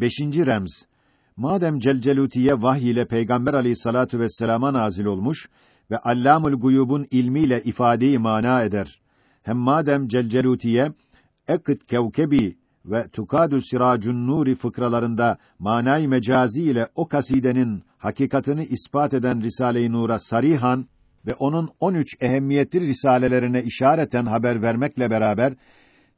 Beşinci remz. Madem Celcelutiye vahiy ile Peygamber Aleyhissalatu vesselam'a nazil olmuş ve Allamul Guyub'un ilmiyle ifadeyi mana eder. Hem madem Celcelutiye Ekit kevkebi ve Tukadu Siracun Nuri fıkralarında manay mecazi ile o kasidenin hakikatini ispat eden Risale-i Nur'a sarihan ve onun 13 ehemmiyetli risalelerine işareten haber vermekle beraber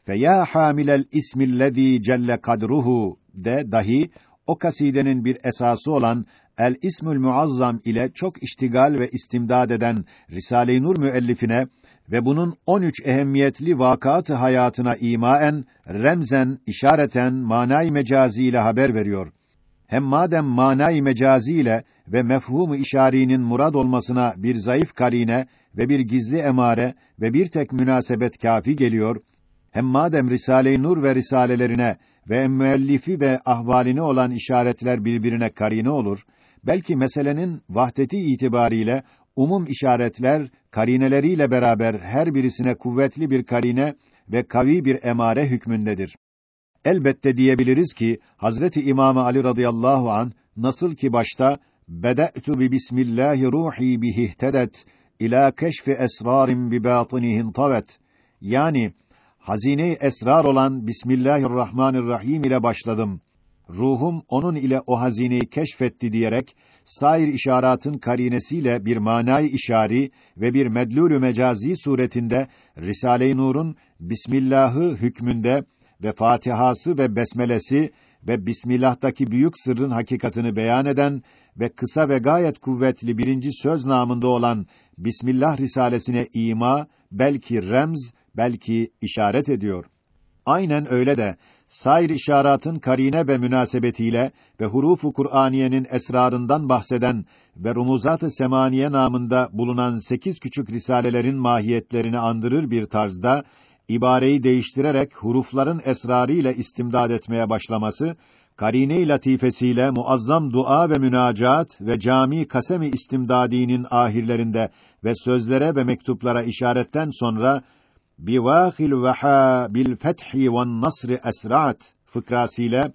feya hamilel ismillezî celle kadruhu de dahi o kasidenin bir esası olan El İsmül Muazzam ile çok iştigal ve istimdad eden Risale-i Nur müellifine ve bunun 13 ehemmiyetli vakatı hayatına imaen, remzen, işareten, manay mecazi ile haber veriyor. Hem madem manay mecazi ile ve mefhumu işarinin murad olmasına bir zayıf karine ve bir gizli emare ve bir tek münasebet kafi geliyor, hem madem Risale-i Nur ve risalelerine ve müellifi ve ahvalini olan işaretler birbirine karine olur, belki meselenin vahdeti itibariyle umum işaretler karineleriyle beraber her birisine kuvvetli bir karine ve kavi bir emare hükmündedir. Elbette diyebiliriz ki Hazreti İmam Ali radıyallahu an nasıl ki başta bede'tu bi bismillahi ruhi bihitedet ila keşfi esrarin bi batinihin tavet yani hazine esrar olan Bismillahirrahmanirrahim ile başladım. Ruhum onun ile o hazineyi keşfetti diyerek sair işaratın karinesiyle bir manayı işari ve bir medlulü mecazi suretinde Risale-i Nur'un Bismillah'ı hükmünde ve Fatihası ve besmelesi ve Bismillah'taki büyük sırrın hakikatini beyan eden ve kısa ve gayet kuvvetli birinci söz namında olan Bismillah risalesine ima, belki remz, belki işaret ediyor. Aynen öyle de sair işaratın karine ve münasebetiyle ve hurufu Kur'aniyenin esrarından bahseden ve rumuzat-ı semaniye namında bulunan sekiz küçük risalelerin mahiyetlerini andırır bir tarzda ibareyi değiştirerek hurufların esrarı ile istimdad etmeye başlaması karine-i latifesiyle muazzam dua ve münacat ve cami kasemi istimdadinin ahirlerinde ve sözlere ve mektuplara işaretten sonra bivâhil veha bil fethi ve nasri esrat fıkrasıyla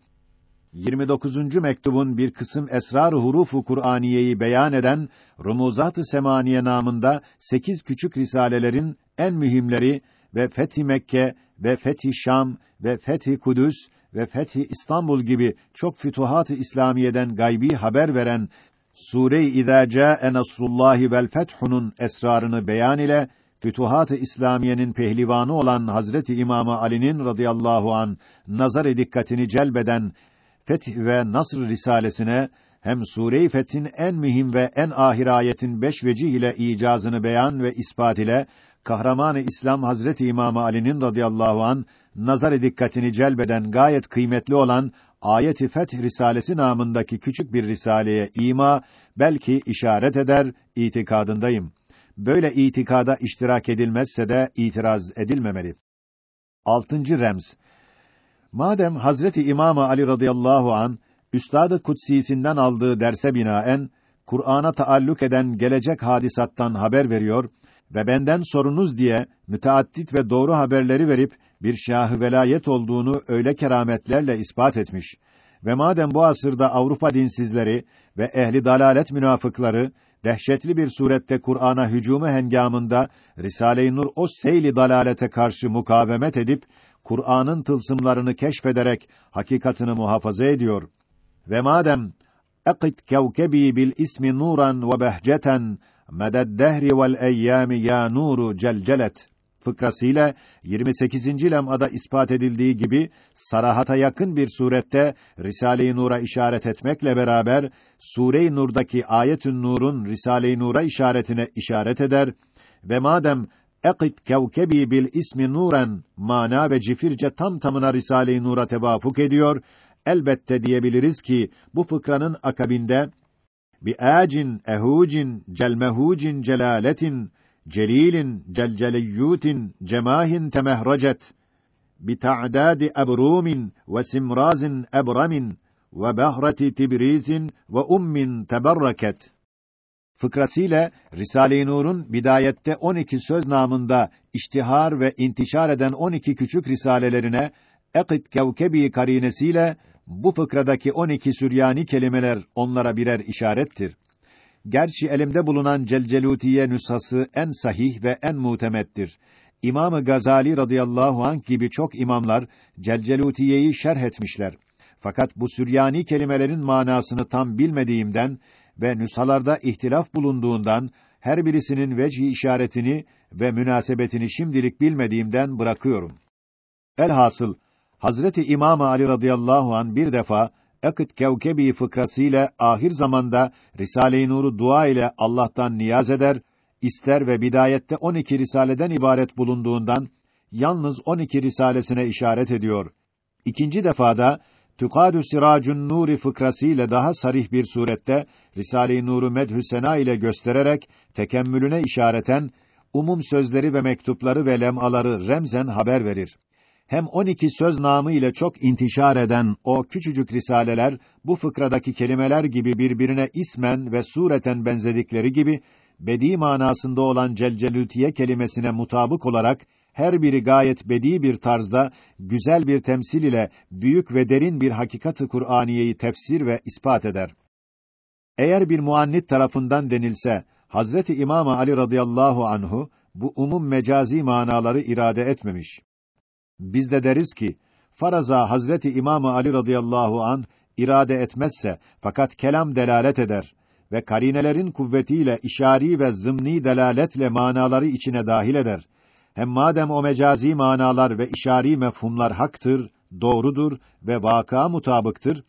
29. mektubun bir kısım esrar hurufu Kur'aniyeyi beyan eden Rumuzat-ı Semaniye namında sekiz küçük risalelerin en mühimleri ve Fethi Mekke ve Fethi Şam ve Fethi Kudüs ve Fethi İstanbul gibi çok fütuhat-ı İslamiye'den gaybi haber veren Sure-i İzâ câe Nasrullâhi vel Fethunun esrarını beyan ile Fütuhat-ı İslamiye'nin pehlivanı olan Hazreti İmam Ali'nin radıyallahu an nazar dikkatini celbeden Feth ve Nasr risalesine hem Sure-i Fetih'in en mühim ve en ahir ayetin beş vecih ile icazını beyan ve ispat ile kahraman-ı İslam Hazreti İmam Ali'nin radıyallahu an nazar dikkatini celbeden gayet kıymetli olan Ayet-i Feth risalesi namındaki küçük bir risaleye ima belki işaret eder itikadındayım böyle itikada iştirak edilmezse de itiraz edilmemeli. Altıncı remz. Madem Hazreti İmam Ali radıyallahu an Üstad-ı Kutsisinden aldığı derse binaen Kur'an'a taalluk eden gelecek hadisattan haber veriyor ve benden sorunuz diye müteaddit ve doğru haberleri verip bir şahı velayet olduğunu öyle kerametlerle ispat etmiş ve madem bu asırda Avrupa dinsizleri ve ehli dalalet münafıkları dehşetli bir surette Kur'an'a hücumu hengamında Risale-i Nur o seyli dalalete karşı mukavemet edip Kur'an'ın tılsımlarını keşfederek hakikatini muhafaza ediyor. Ve madem Aqit kevkebi bil ismi nuran ve behceten meded dehri vel eyyami ya nuru celcelet fıkrasıyla 28. lem'ada ispat edildiği gibi sarahata yakın bir surette Risale-i Nur'a işaret etmekle beraber Sure-i Nur'daki Ayetün Nur'un Risale-i Nur'a işaretine işaret eder ve madem Ekit kevkebi bil ismi nuren mana ve cifirce tam tamına Risale-i Nur'a tevafuk ediyor. Elbette diyebiliriz ki bu fıkranın akabinde bi acin ehucin celmehucin celaletin celilin celceliyyutin cemahin temehrecet bita'dadi ebrumin ve simrazin ebramin ve behreti tibrizin ve ummin teberreket fıkrasıyla Risale-i Nur'un bidayette 12 söz namında iştihar ve intişar eden 12 küçük risalelerine Ekit Kevkebi karinesiyle bu fıkradaki 12 Süryani kelimeler onlara birer işarettir. Gerçi elimde bulunan Celcelutiye nüshası en sahih ve en mutemettir. İmamı Gazali radıyallahu anh gibi çok imamlar Celcelutiye'yi şerh etmişler. Fakat bu Süryani kelimelerin manasını tam bilmediğimden ve nüshalarda ihtilaf bulunduğundan her birisinin vecih işaretini ve münasebetini şimdilik bilmediğimden bırakıyorum. Elhasıl Hazreti İmam Ali radıyallahu an bir defa Akıt Kevkebi fıkrasıyla ahir zamanda Risale-i Nur'u dua ile Allah'tan niyaz eder, ister ve bidayette 12 risaleden ibaret bulunduğundan yalnız 12 risalesine işaret ediyor. İkinci defada Tukadü Siracun Nuri fıkrası ile daha sarih bir surette Risale-i Nur'u medhü sena ile göstererek tekemmülüne işareten umum sözleri ve mektupları ve lemaları remzen haber verir. Hem 12 söz namı ile çok intişar eden o küçücük risaleler bu fıkradaki kelimeler gibi birbirine ismen ve sureten benzedikleri gibi bedi manasında olan celcelütiye kelimesine mutabık olarak her biri gayet bedi bir tarzda güzel bir temsil ile büyük ve derin bir hakikatı Kur'aniyeyi tefsir ve ispat eder. Eğer bir muannit tarafından denilse Hazreti İmam Ali radıyallahu anhu bu umum mecazi manaları irade etmemiş. Biz de deriz ki faraza Hazreti İmam Ali radıyallahu an irade etmezse fakat kelam delalet eder ve karinelerin kuvvetiyle işari ve zımni delaletle manaları içine dahil eder. Hem madem o mecazi manalar ve işari mefhumlar haktır, doğrudur ve vaka mutabıktır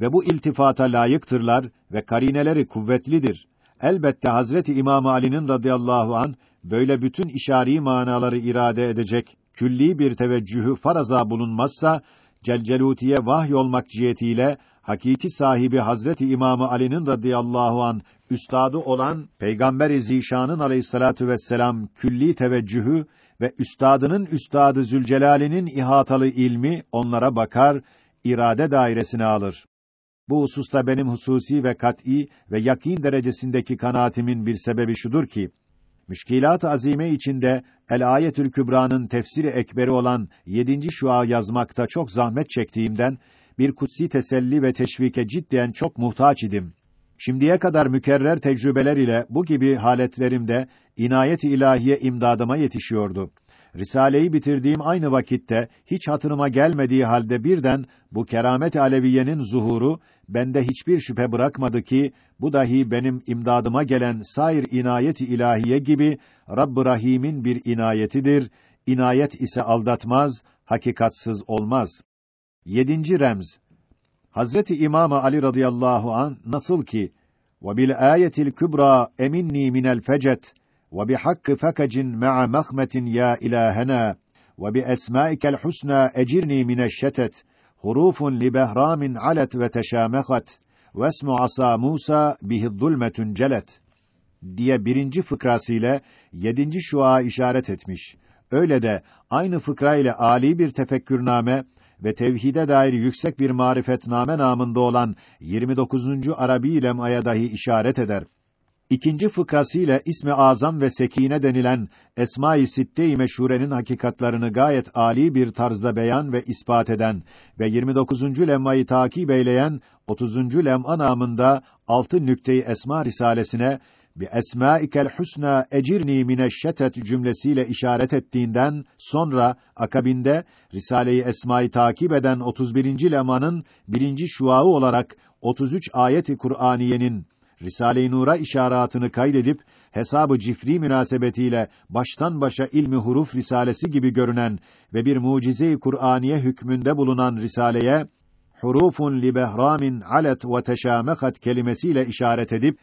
ve bu iltifata layıktırlar ve karineleri kuvvetlidir. Elbette Hazreti İmam Ali'nin radıyallahu an böyle bütün işari manaları irade edecek külli bir teveccühü faraza bulunmazsa Celcelutiye vahy olmak cihetiyle hakiki sahibi Hazreti İmamı Ali'nin radıyallahu an üstadı olan Peygamber-i Zişan'ın aleyhissalatu vesselam külli teveccühü ve üstadının üstadı Zülcelal'inin ihatalı ilmi onlara bakar, irade dairesine alır. Bu hususta benim hususi ve kat'î ve yakin derecesindeki kanaatimin bir sebebi şudur ki Müşkilat-ı azime içinde El Ayetül Kübra'nın tefsiri ekberi olan 7. şua yazmakta çok zahmet çektiğimden bir kutsi teselli ve teşvike cidden çok muhtaç idim. Şimdiye kadar mükerrer tecrübeler ile bu gibi haletlerimde inayet-i ilahiye imdadıma yetişiyordu. Risaleyi bitirdiğim aynı vakitte hiç hatırıma gelmediği halde birden bu keramet aleviyenin zuhuru bende hiçbir şüphe bırakmadı ki bu dahi benim imdadıma gelen sair inayet-i ilahiye gibi Rabb-ı Rahim'in bir inayetidir. İnayet ise aldatmaz, hakikatsız olmaz. Yedinci remz Hazreti İmam Ali radıyallahu an nasıl ki ve bil ayetil kübra eminni minel fecet ya ilahena ve bi esmaikel husna ecirni mineşşetet hurufun li behramin alet ve teşamehat ve esmu asa Musa bihi zulmetun celet diye birinci fıkrasıyla yedinci şua işaret etmiş. Öyle de aynı fıkra ile ali bir tefekkürname ve tevhide dair yüksek bir marifetname namında olan 29. Arabi lem'aya dahi işaret eder. İkinci fıkrasıyla ismi azam ve sekine denilen Esma-i Sitte-i Meşhure'nin hakikatlarını gayet ali bir tarzda beyan ve ispat eden ve 29. lemmayı takip eyleyen 30. lem'a namında altı nükteyi Esma risalesine bi esmaikel husna ecirni mineşşetet cümlesiyle işaret ettiğinden sonra akabinde Risale-i Esma'yı takip eden 31. lemanın birinci şuağı olarak 33 ayeti Kur'aniyenin Risale-i Nur'a işaretini kaydedip hesabı cifri münasebetiyle baştan başa ilmi huruf risalesi gibi görünen ve bir mucize-i Kur'aniye hükmünde bulunan risaleye hurufun li behramin alet ve teşamehat kelimesiyle işaret edip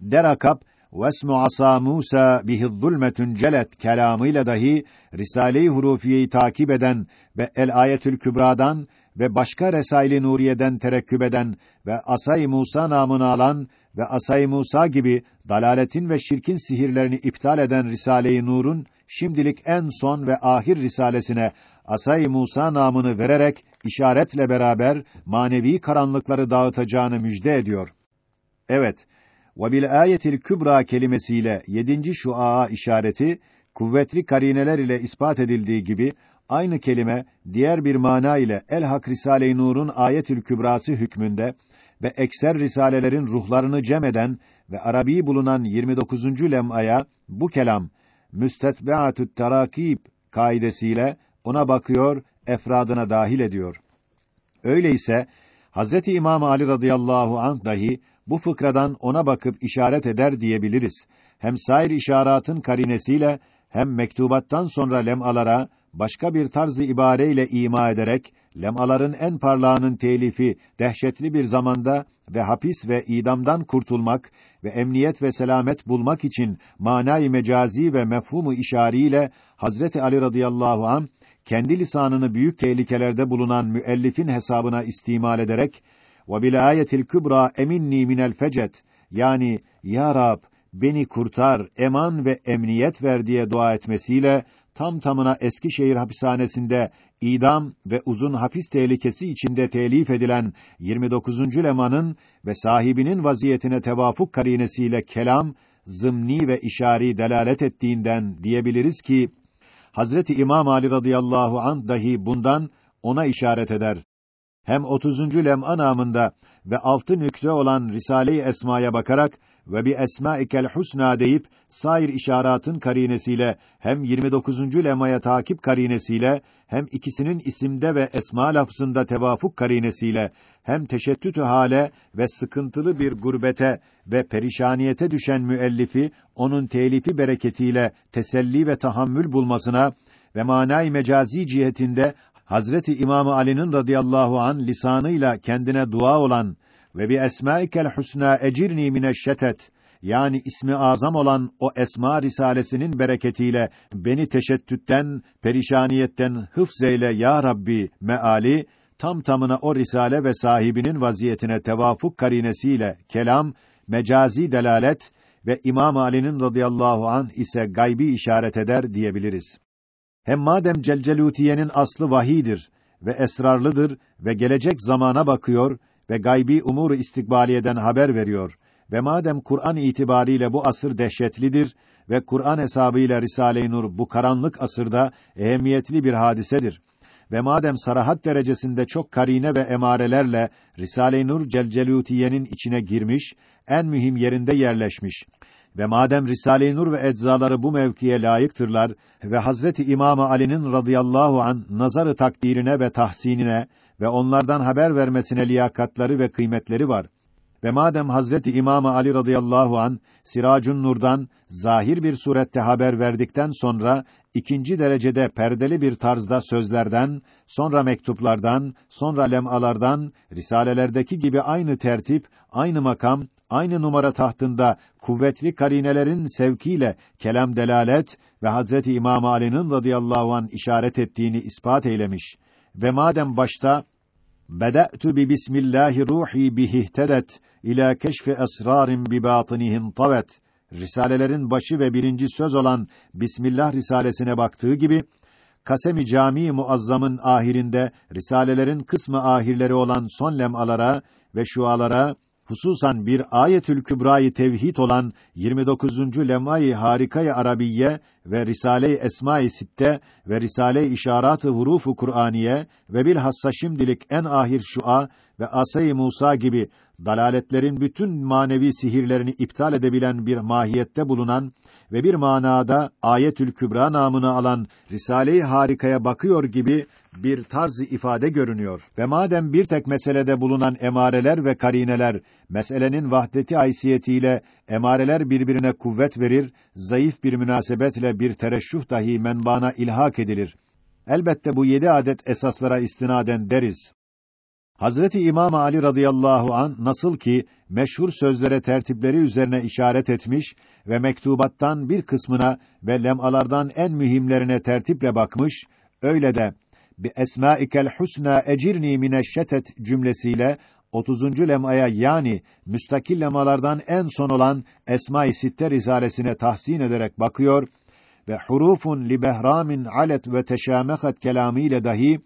derakap vesmu asa Musa bihi zulmetun celet kelamıyla dahi Risale-i Hurufiye'yi takip eden ve El Ayetül Kübra'dan ve başka Resail-i Nuriye'den terekküp eden ve Asay Musa namını alan ve Asay Musa gibi dalaletin ve şirkin sihirlerini iptal eden Risale-i Nur'un şimdilik en son ve ahir risalesine Asay Musa namını vererek işaretle beraber manevi karanlıkları dağıtacağını müjde ediyor. Evet, ve bil ayetil kübra kelimesiyle yedinci şuaa işareti kuvvetli karineler ile ispat edildiği gibi aynı kelime diğer bir mana ile El-Hak Risale-i Nur'un Ayetül Kübrası hükmünde ve ekser risalelerin ruhlarını cem eden ve Arabi bulunan 29. lem'aya bu kelam müstetbeatü't terakib kaidesiyle ona bakıyor, efradına dahil ediyor. Öyleyse Hazreti İmam Ali radıyallahu anh dahi bu fıkradan ona bakıp işaret eder diyebiliriz. Hem sair işaratın karinesiyle hem mektubattan sonra lemalara başka bir tarzı ibareyle ima ederek lemaların en parlağının telifi dehşetli bir zamanda ve hapis ve idamdan kurtulmak ve emniyet ve selamet bulmak için manayı mecazi ve mefhumu işariyle Hazreti Ali radıyallahu an kendi lisanını büyük tehlikelerde bulunan müellifin hesabına istimal ederek ve bil ayetil kübra eminni minel fecet yani ya Rab beni kurtar, eman ve emniyet ver diye dua etmesiyle tam tamına Eskişehir hapishanesinde idam ve uzun hapis tehlikesi içinde telif edilen 29. lemanın ve sahibinin vaziyetine tevafuk karinesiyle kelam, zımni ve işari delalet ettiğinden diyebiliriz ki Hazreti İmam Ali radıyallahu anh dahi bundan ona işaret eder. Hem 30. lem'a namında ve altı nükte olan Risale-i Esma'ya bakarak ve bi esmaikel husna deyip sair işaratın karinesiyle hem 29. lemaya takip karinesiyle hem ikisinin isimde ve esma lafzında tevafuk karinesiyle hem teşettütü hale ve sıkıntılı bir gurbete ve perişaniyete düşen müellifi onun telifi bereketiyle teselli ve tahammül bulmasına ve manay mecazi cihetinde Hazreti İmam Ali'nin radıyallahu an lisanıyla kendine dua olan ve bi esmaikel husna ecirni mineşşetet yani ismi azam olan o esma risalesinin bereketiyle beni teşettütten, perişaniyetten hıfz eyle ya Rabbi meali tam tamına o risale ve sahibinin vaziyetine tevafuk karinesiyle kelam, mecazi delalet ve İmam Ali'nin radıyallahu an ise gaybi işaret eder diyebiliriz. Hem madem Celcelutiye'nin aslı vahidir ve esrarlıdır ve gelecek zamana bakıyor ve gaybi umuru istikbaliyeden haber veriyor. Ve madem Kur'an itibariyle bu asır dehşetlidir ve Kur'an hesabıyla Risale-i Nur bu karanlık asırda ehemmiyetli bir hadisedir ve madem sarahat derecesinde çok karine ve emarelerle Risale-i Nur Celcelutiye'nin içine girmiş, en mühim yerinde yerleşmiş ve madem Risale-i Nur ve eczaları bu mevkiye layıktırlar ve Hazreti İmam Ali'nin radıyallahu an nazarı takdirine ve tahsinine ve onlardan haber vermesine liyakatları ve kıymetleri var. Ve madem Hazreti İmam Ali radıyallahu an Siracun Nur'dan zahir bir surette haber verdikten sonra ikinci derecede perdeli bir tarzda sözlerden, sonra mektuplardan, sonra lemalardan, risalelerdeki gibi aynı tertip, aynı makam, aynı numara tahtında kuvvetli karinelerin sevkiyle kelam delalet ve Hazreti İmam Ali'nin radıyallahu an işaret ettiğini ispat eylemiş ve madem başta Beda'tu bi bismillahi ruhi bihitedet ila keşfi esrarin bi batinihin tavet risalelerin başı ve birinci söz olan Bismillah risalesine baktığı gibi Kasemi Cami Muazzam'ın ahirinde risalelerin kısmı ahirleri olan son lemalara ve şualara hususan bir Ayetül Kübra'yı tevhid olan 29. lem'ayı harikayı Arabiye ve Risale-i Esma-i Sitte ve Risale-i İşarat-ı Hurufu Kur'aniye ve bilhassa şimdilik en ahir şua ve Asay-ı Musa gibi dalaletlerin bütün manevi sihirlerini iptal edebilen bir mahiyette bulunan ve bir manada Ayetül Kübra namını alan Risale-i Harika'ya bakıyor gibi bir tarz ifade görünüyor. Ve madem bir tek meselede bulunan emareler ve karineler meselenin vahdeti haysiyetiyle emareler birbirine kuvvet verir, zayıf bir münasebetle bir tereşşuh dahi menbana ilhak edilir. Elbette bu yedi adet esaslara istinaden deriz. Hazreti İmam Ali radıyallahu an nasıl ki meşhur sözlere tertipleri üzerine işaret etmiş ve mektubattan bir kısmına ve lemalardan en mühimlerine tertiple bakmış, öyle de bi esmaikel husna ecirni mineşşetet cümlesiyle 30. lemaya yani müstakil lemalardan en son olan Esma-i Sitte risalesine tahsin ederek bakıyor ve hurufun li behramin alet ve teşamehat kelamıyla dahi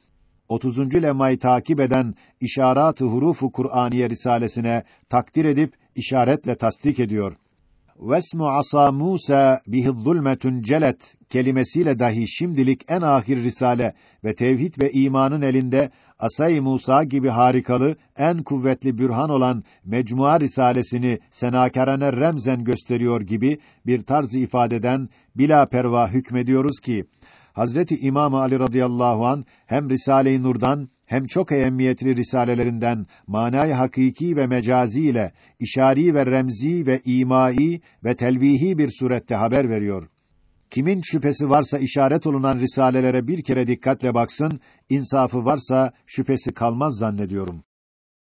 30. lemayı takip eden İşarat-ı Hurufu Kur'aniye risalesine takdir edip işaretle tasdik ediyor. Vesmu asa Musa bihi zulmetun celet kelimesiyle dahi şimdilik en ahir risale ve tevhid ve imanın elinde Asay Musa gibi harikalı, en kuvvetli bürhan olan Mecmua Risalesini senakarane remzen gösteriyor gibi bir tarz ifadeden bila perva hükmediyoruz ki Hazreti İmam Ali radıyallahu an hem Risale-i Nur'dan hem çok ehemmiyetli risalelerinden manay hakiki ve mecazi ile işari ve remzi ve imai ve telvihi bir surette haber veriyor. Kimin şüphesi varsa işaret olunan risalelere bir kere dikkatle baksın, insafı varsa şüphesi kalmaz zannediyorum.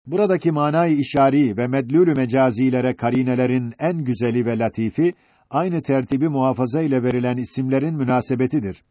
Buradaki manayı işari ve medlülü mecazilere karinelerin en güzeli ve latifi aynı tertibi muhafaza ile verilen isimlerin münasebetidir.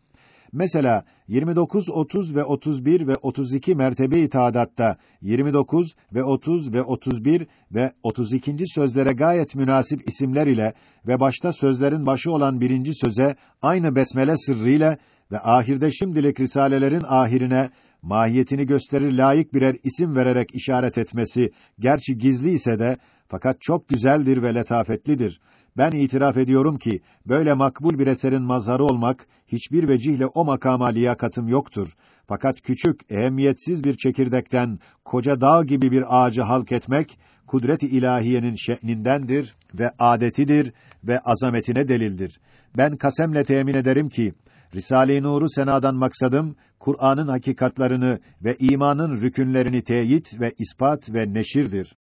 Mesela 29, 30 ve 31 ve 32 mertebe-i taadatta 29 ve 30 ve 31 ve 32. sözlere gayet münasip isimler ile ve başta sözlerin başı olan birinci söze aynı besmele sırrıyla ve ahirde şimdilik risalelerin ahirine mahiyetini gösterir layık birer isim vererek işaret etmesi gerçi gizli ise de fakat çok güzeldir ve letafetlidir. Ben itiraf ediyorum ki böyle makbul bir eserin mazharı olmak hiçbir vecihle o makama liyakatım yoktur. Fakat küçük, ehemmiyetsiz bir çekirdekten koca dağ gibi bir ağacı halk etmek kudret-i ilahiyenin şe'nindendir ve adetidir ve azametine delildir. Ben kasemle temin ederim ki Risale-i Nur'u senadan maksadım Kur'an'ın hakikatlarını ve imanın rükünlerini teyit ve ispat ve neşirdir.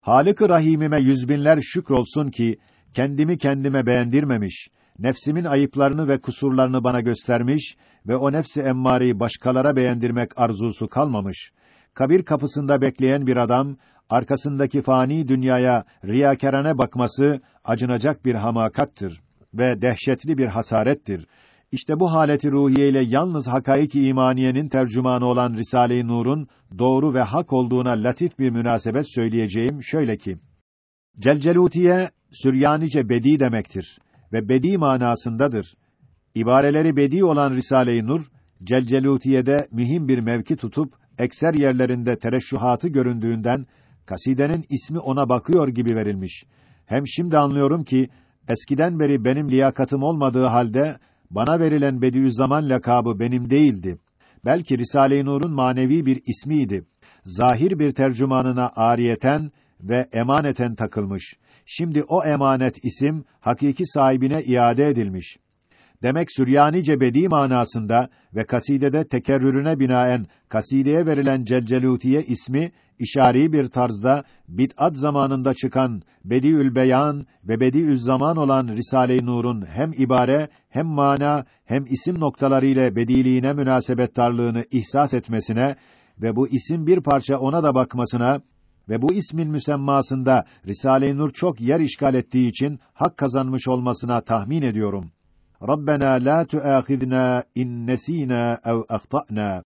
Halık-ı Rahimime yüzbinler şükrolsun ki kendimi kendime beğendirmemiş, nefsimin ayıplarını ve kusurlarını bana göstermiş ve o nefsi emmareyi başkalara beğendirmek arzusu kalmamış. Kabir kapısında bekleyen bir adam, arkasındaki fani dünyaya riyakarane bakması acınacak bir hamakattır ve dehşetli bir hasarettir. İşte bu haleti ruhiye ile yalnız hakaik-i imaniyenin tercümanı olan Risale-i Nur'un doğru ve hak olduğuna latif bir münasebet söyleyeceğim şöyle ki Celcelutiye Süryanice bedi demektir ve bedi manasındadır. İbareleri bedi olan Risale-i Nur Celcelutiye'de mühim bir mevki tutup ekser yerlerinde tereşşuhatı göründüğünden kasidenin ismi ona bakıyor gibi verilmiş. Hem şimdi anlıyorum ki eskiden beri benim liyakatım olmadığı halde bana verilen Bediüzzaman lakabı benim değildi. Belki Risale-i Nur'un manevi bir ismiydi. Zahir bir tercümanına ariyeten ve emaneten takılmış. Şimdi o emanet isim hakiki sahibine iade edilmiş. Demek Süryanice bedi manasında ve kasidede tekerrürüne binaen kasideye verilen Celcelutiye ismi işari bir tarzda bid'at zamanında çıkan Bediül Beyan ve Bediüz Zaman olan Risale-i Nur'un hem ibare hem mana hem isim noktaları ile bediliğine münasebettarlığını ihsas etmesine ve bu isim bir parça ona da bakmasına ve bu ismin müsemmasında Risale-i Nur çok yer işgal ettiği için hak kazanmış olmasına tahmin ediyorum. Rabbena la tuâkhidna in nesînâ ev ahtâ'nâ